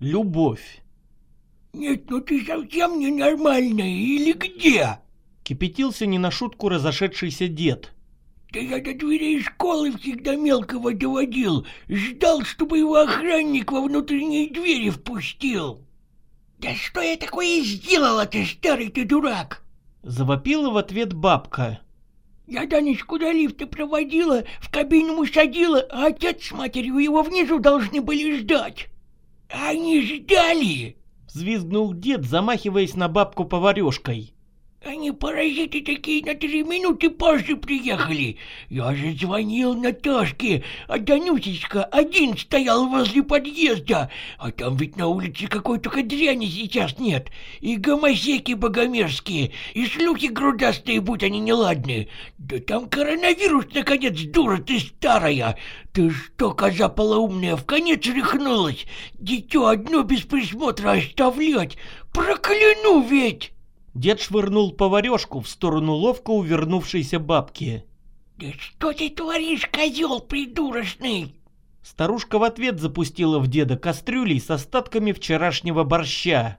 любовь. Нет, ну ты совсем ненормальная или где? Кипятился не на шутку разошедшийся дед. Да я до дверей школы всегда мелкого доводил. Ждал, чтобы его охранник во внутренние двери впустил. Да что я такое сделала ты, старый ты дурак? Завопила в ответ бабка. Я Данечку до лифта проводила, в кабину усадила, а отец с матерью его внизу должны были ждать. Они ждали! Взвизгнул дед, замахиваясь на бабку поварешкой. Они паразиты такие на три минуты позже приехали. Я же звонил Наташке, а Данюсечка один стоял возле подъезда. А там ведь на улице какой только дряни сейчас нет. И гомосеки богомерзкие, и шлюхи грудастые, будь они неладные. Да там коронавирус, наконец, дура ты старая. Ты что, коза полоумная, в конец рехнулась? Дитё одно без присмотра оставлять? Прокляну ведь! Дед швырнул поварешку в сторону ловко увернувшейся бабки. «Да что ты творишь, козел придурочный?» Старушка в ответ запустила в деда кастрюлей с остатками вчерашнего борща.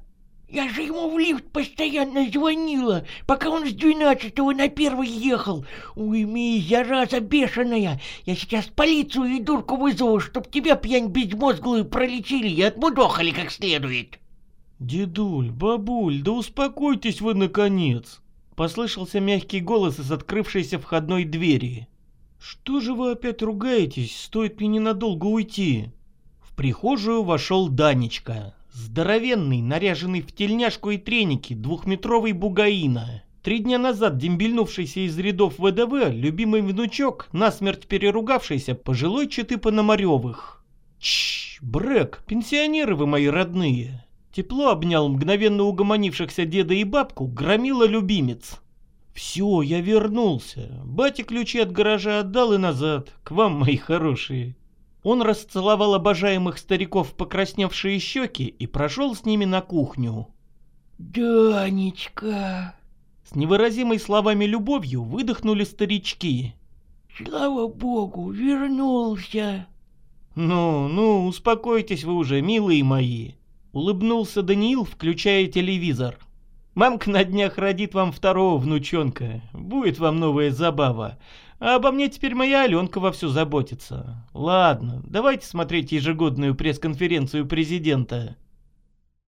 «Я же ему в лифт постоянно звонила, пока он с двенадцатого на первый ехал. Уйми, зараза бешеная! Я сейчас полицию и дурку вызову, чтоб тебя, пьянь безмозглую, пролечили и отмудохали как следует!» «Дедуль, бабуль, да успокойтесь вы, наконец!» Послышался мягкий голос из открывшейся входной двери. «Что же вы опять ругаетесь? Стоит мне ненадолго уйти!» В прихожую вошел Данечка. Здоровенный, наряженный в тельняшку и треники, двухметровый бугаина. Три дня назад дембельнувшийся из рядов ВДВ, любимый внучок, насмерть переругавшийся, пожилой читы Пономаревых. Чш, Брэк, пенсионеры вы мои родные. Тепло обнял мгновенно угомонившихся деда и бабку, громила любимец. «Все, я вернулся. Бате ключи от гаража отдал и назад. К вам, мои хорошие». Он расцеловал обожаемых стариков покрасневшие щеки и прошел с ними на кухню. «Данечка!» С невыразимой словами любовью выдохнули старички. «Слава богу, вернулся!» «Ну, ну, успокойтесь вы уже, милые мои!» Улыбнулся Даниил, включая телевизор. «Мамка на днях родит вам второго внучонка. Будет вам новая забава. А обо мне теперь моя Аленка вовсю заботится. Ладно, давайте смотреть ежегодную пресс-конференцию президента».